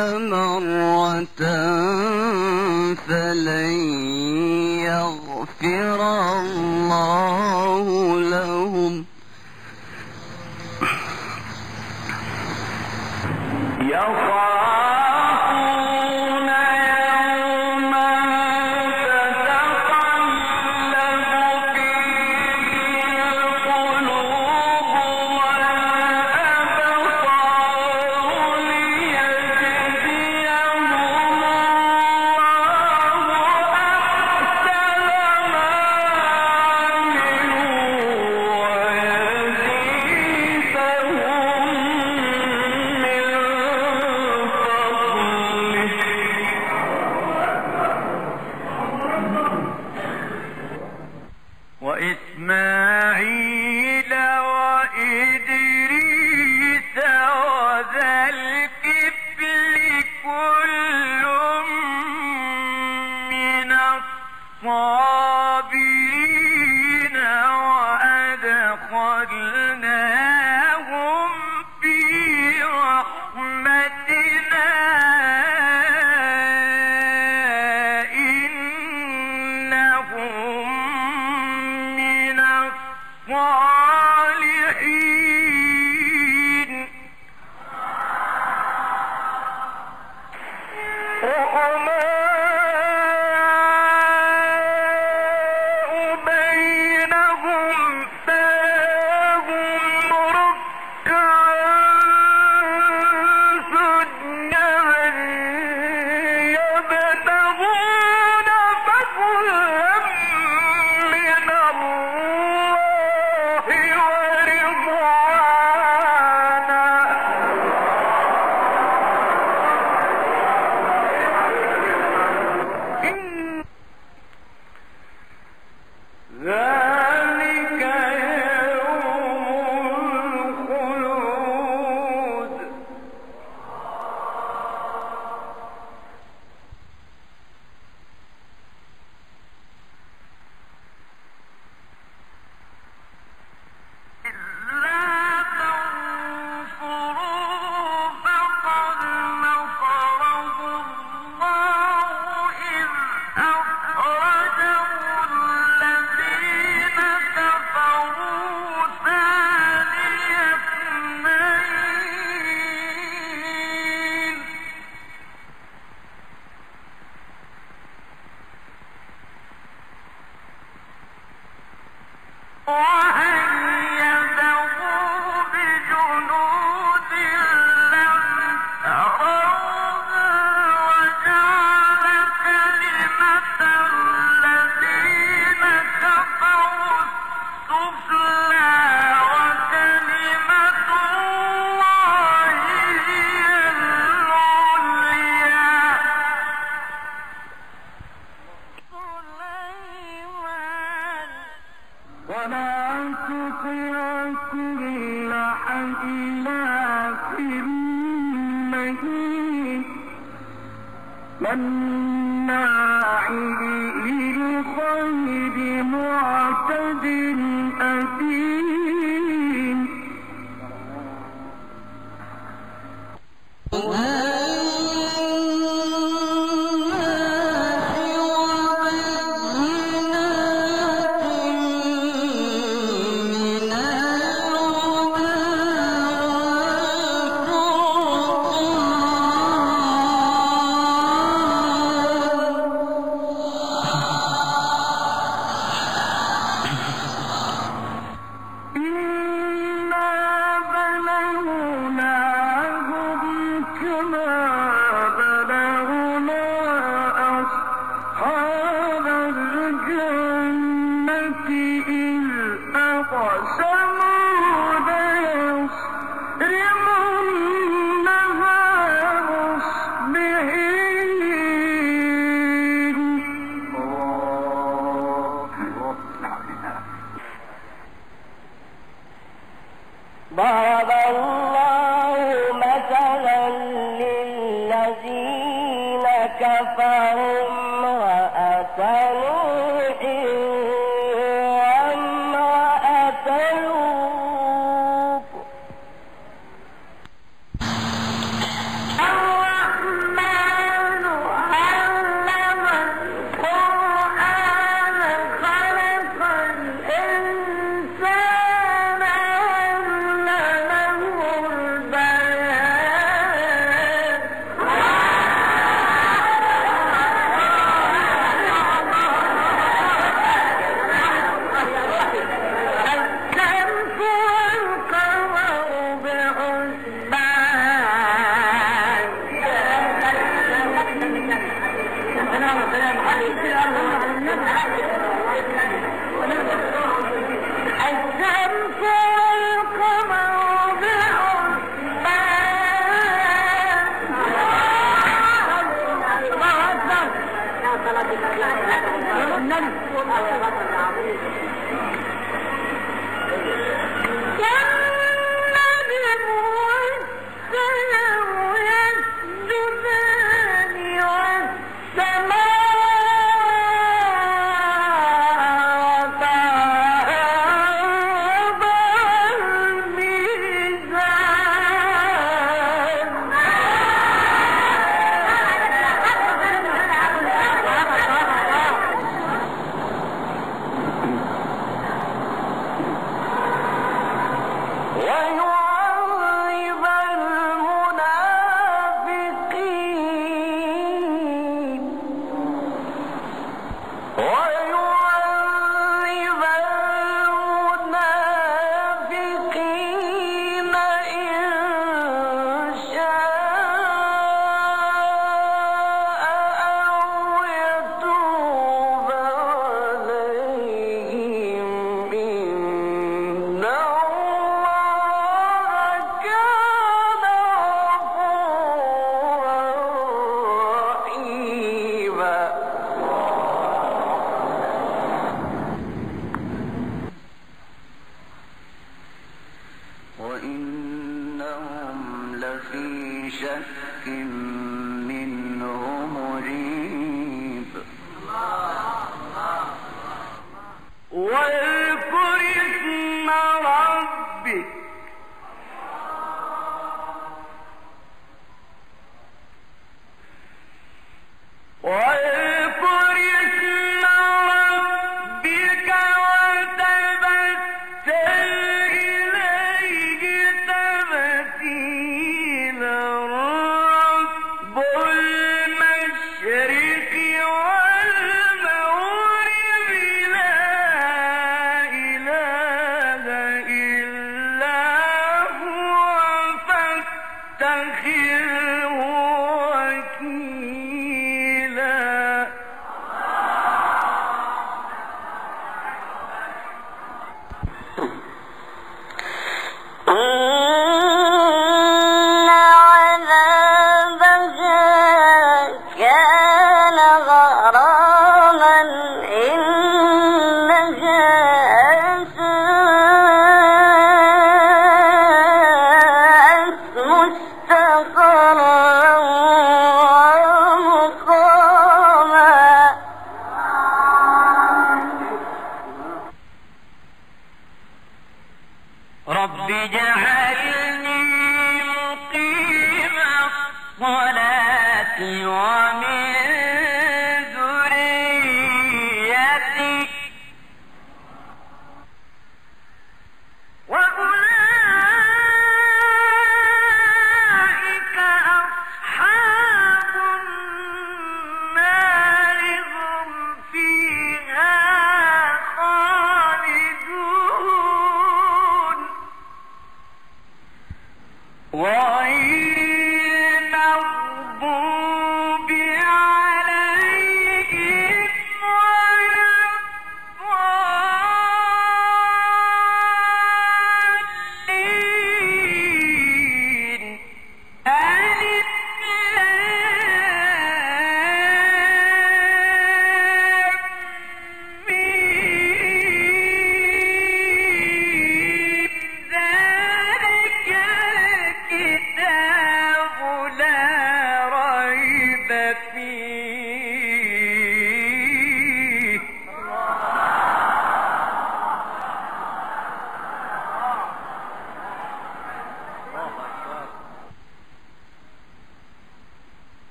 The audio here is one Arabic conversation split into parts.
مرة فلن يغفر الله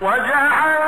وجعل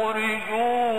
أخرجوا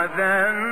وذنون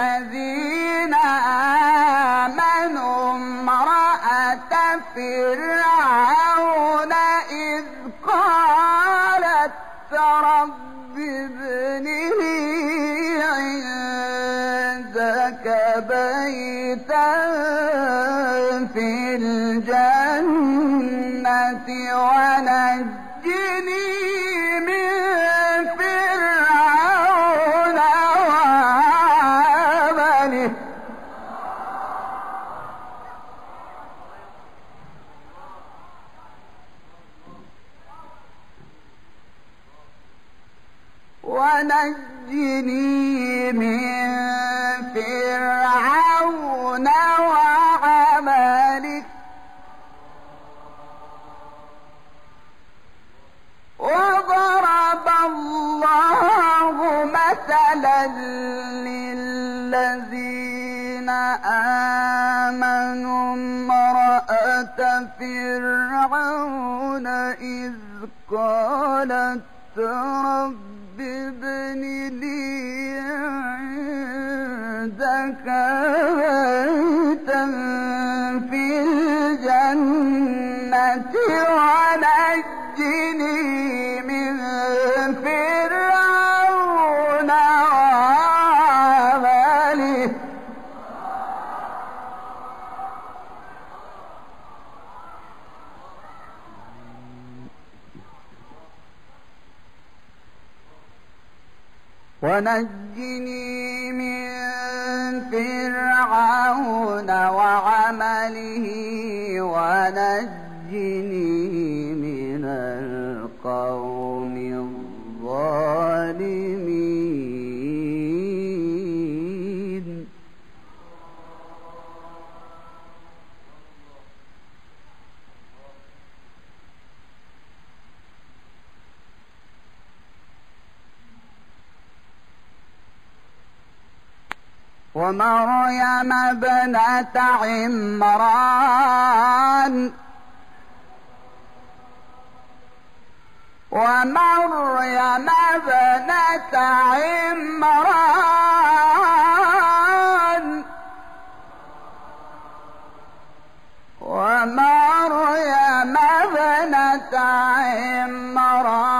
للذين قالت ونجني ومريم ابنة عمران. ومريم ابنة عمران. ومريم ابنة عمران.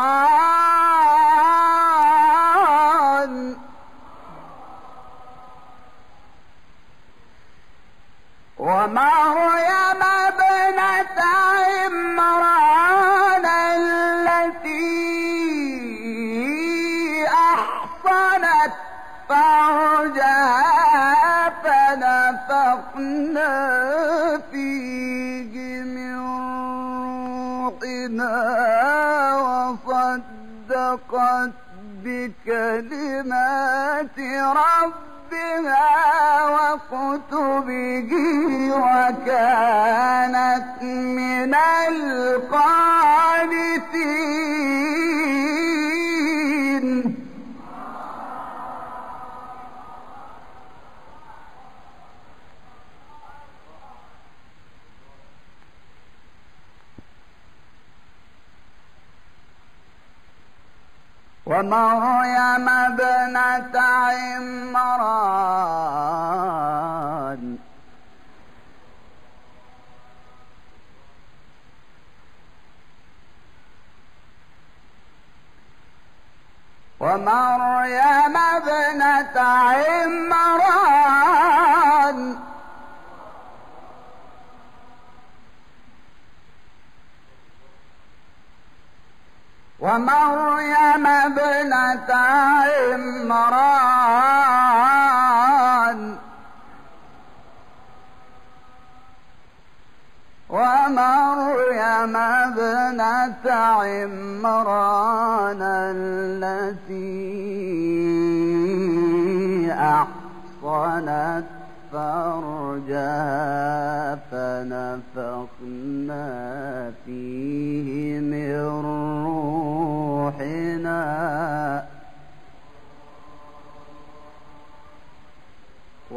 بكلمات ربها وكتبه وكانت من القانتين. ومريم ابنة عمران ومريم ابنة عمران ومريم ابنة عمران. ومريم ابنة عمران التي أحصنت فرجها فنفخنا فيه من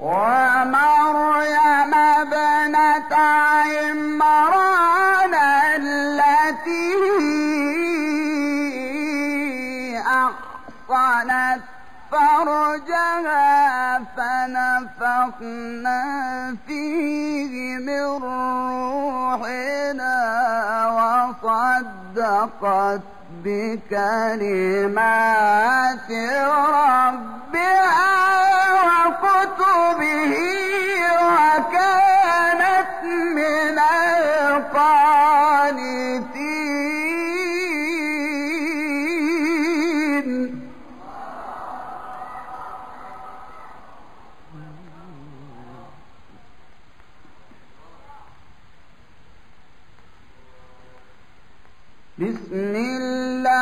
ومريم ابنة عمران التي أحصنت فرجها فنفخنا فيه من روحنا وصدقت بكلمات ربها وكتبه وكانت من القانتين. بسم الله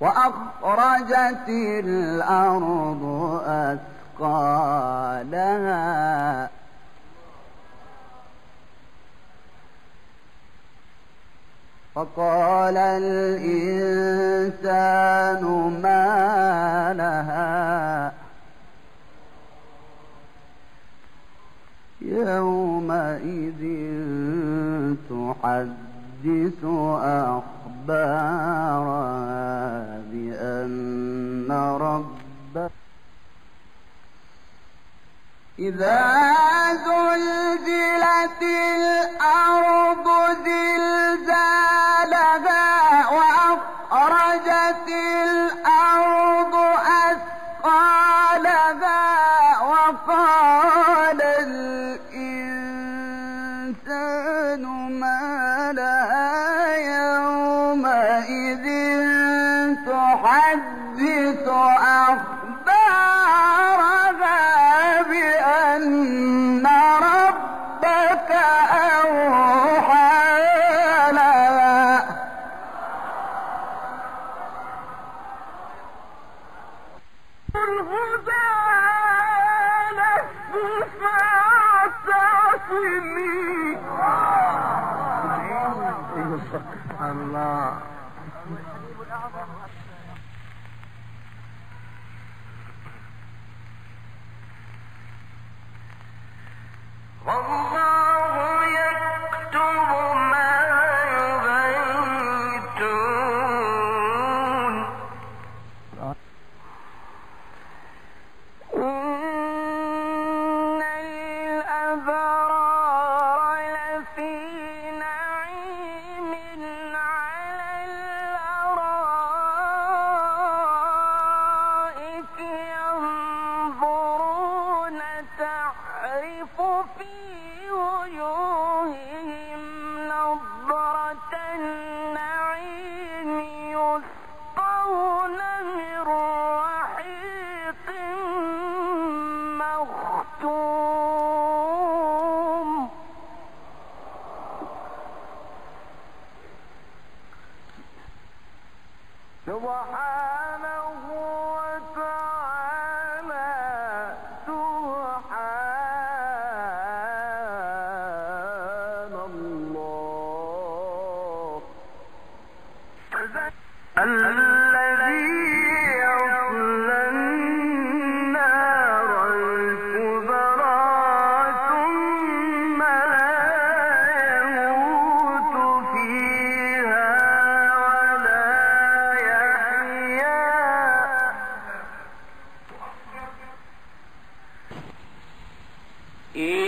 وأخرجت الأرض أثقالها. فقال الإنسان ما لها. يومئذ تحدث أخبارها. بأن ربك إذا زلزلت الأرض زلزالها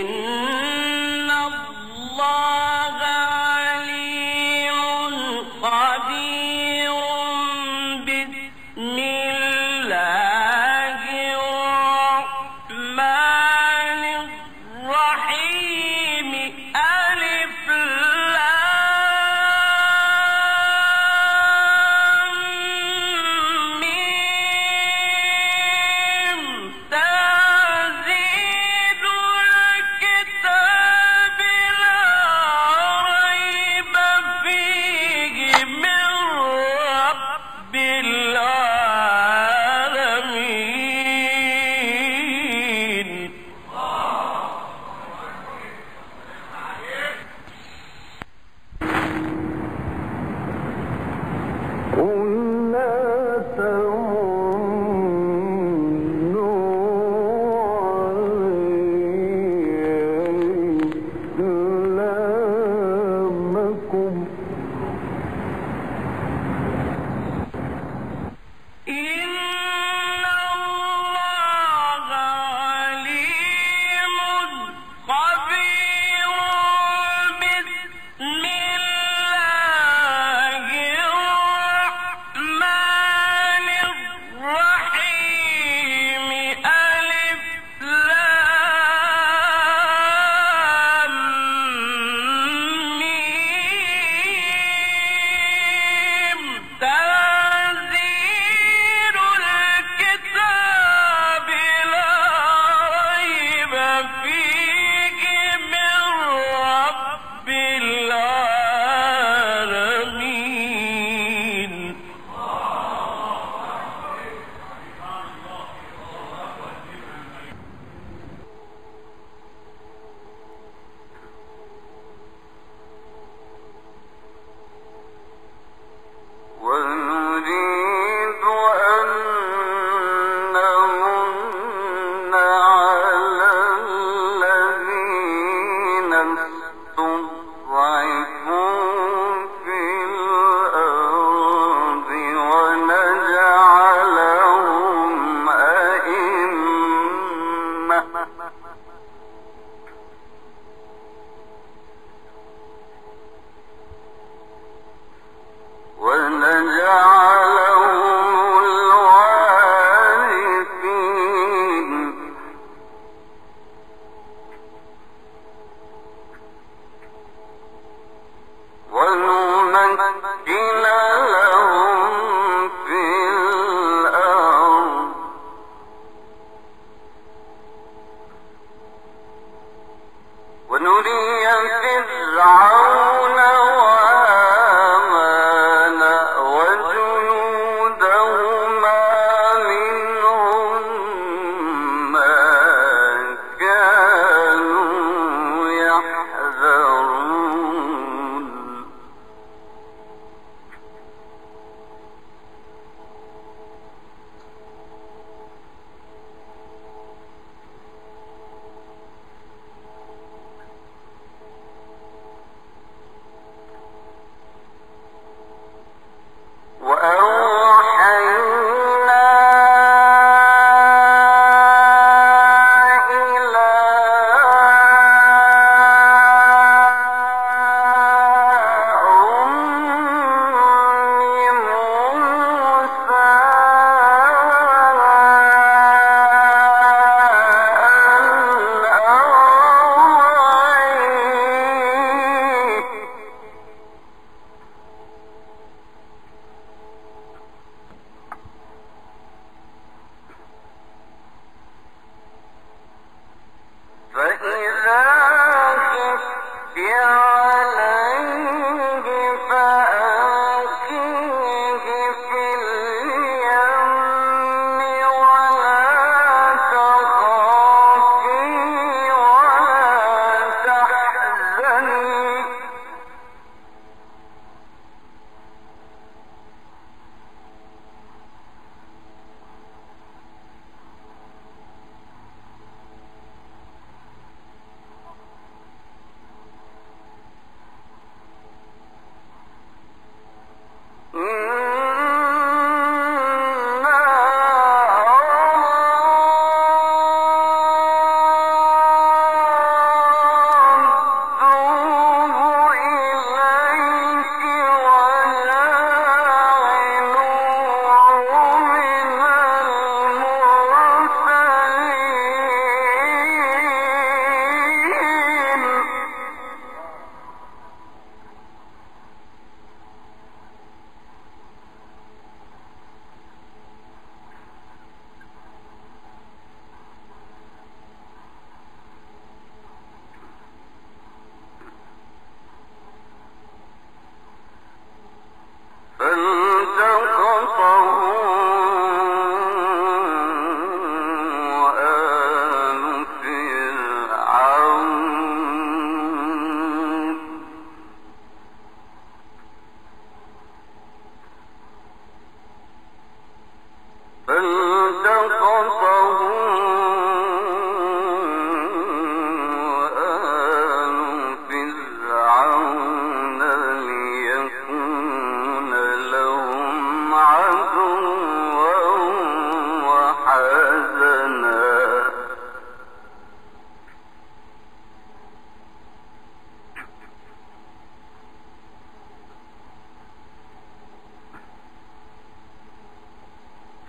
إن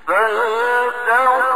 Oh, uh, no.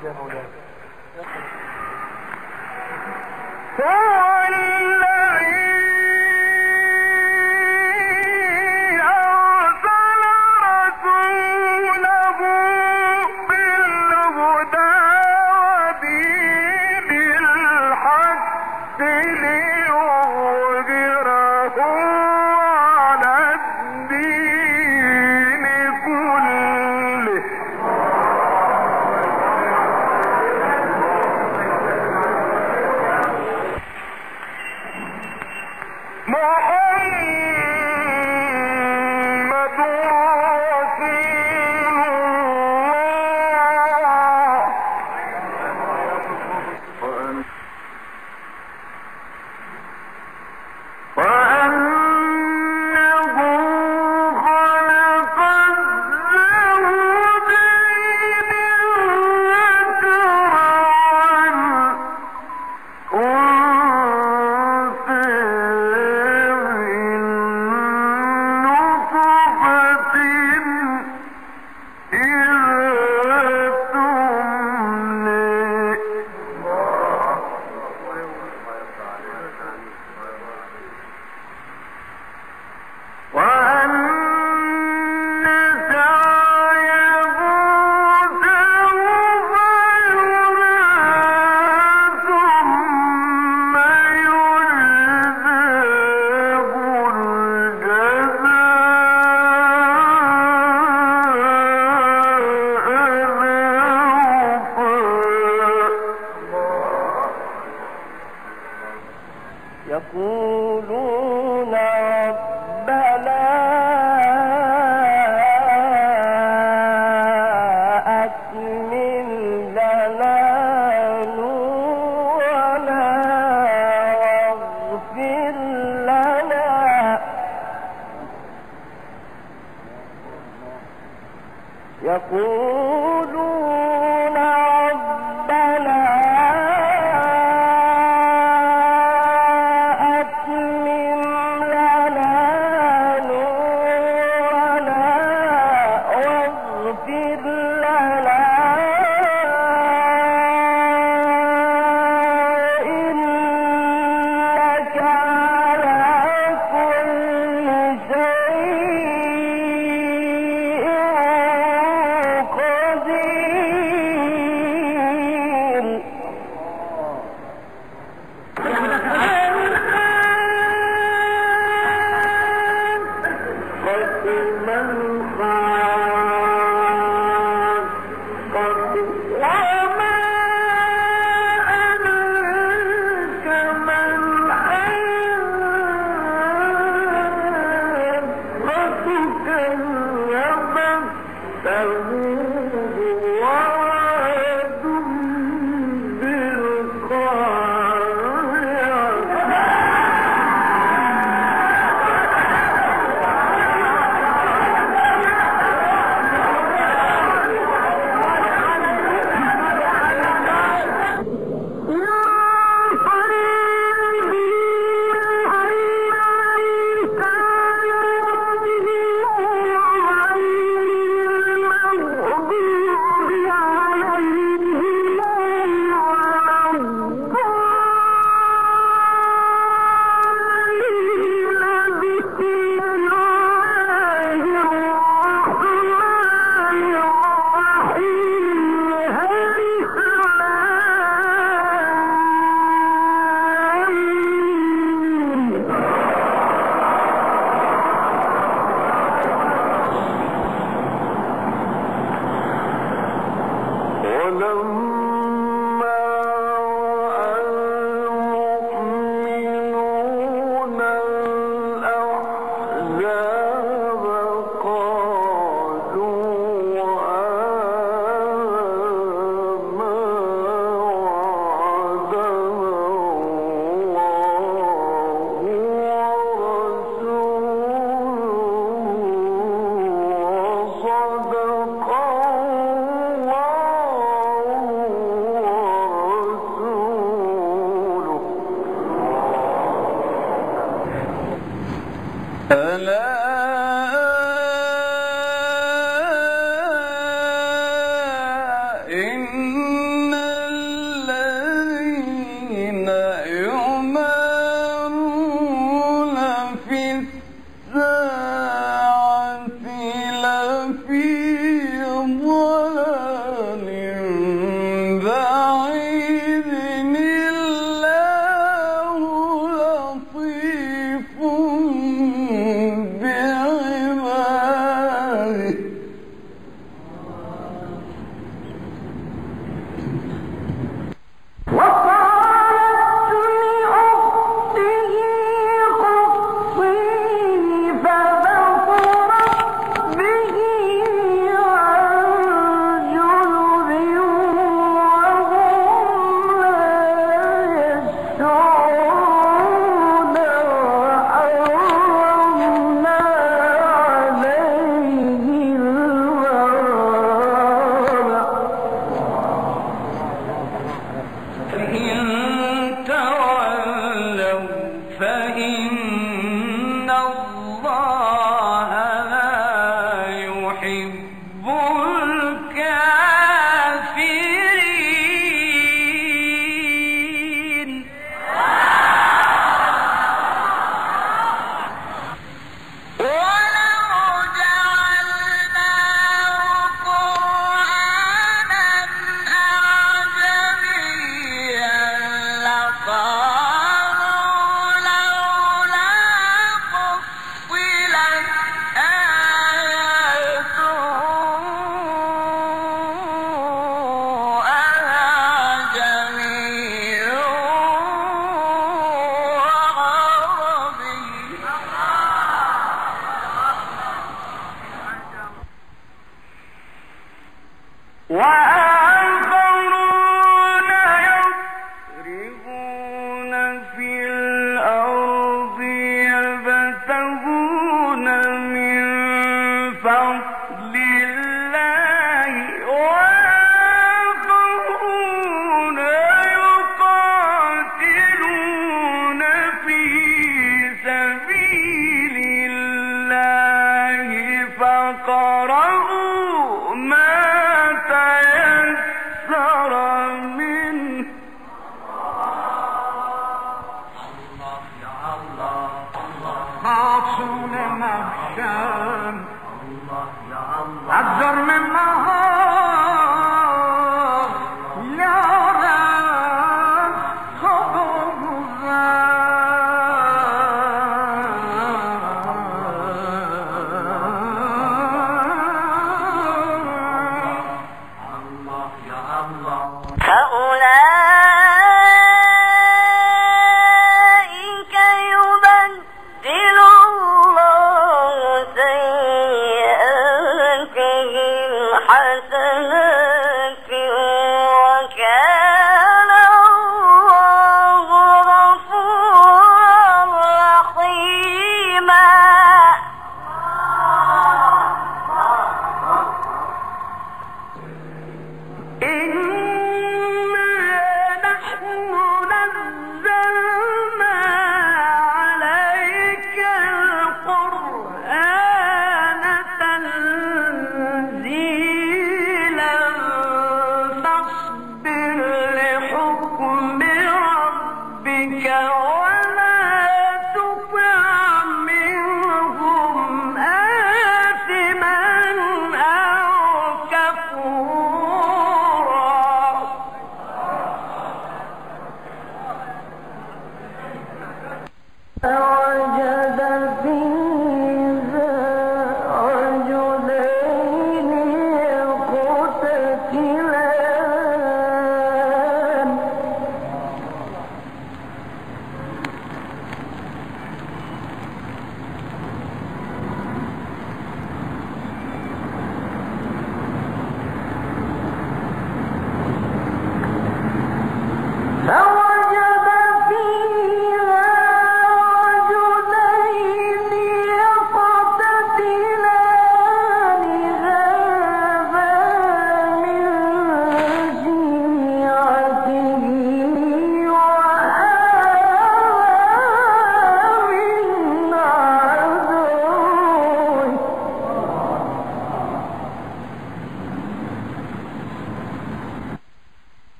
Gracias,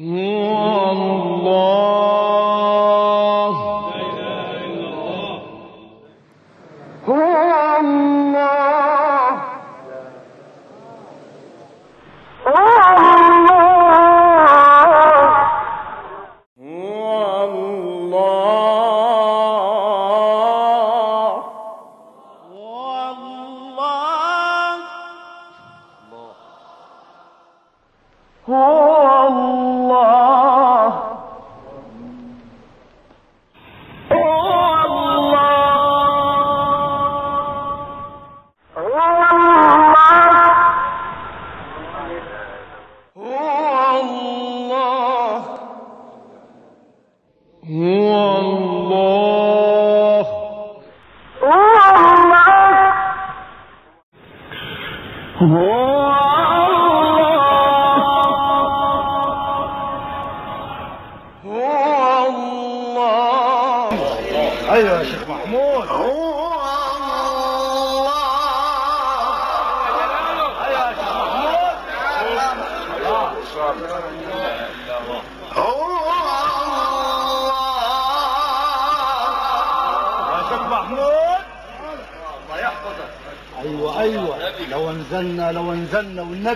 هو الله.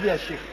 Gracias, Sheikh.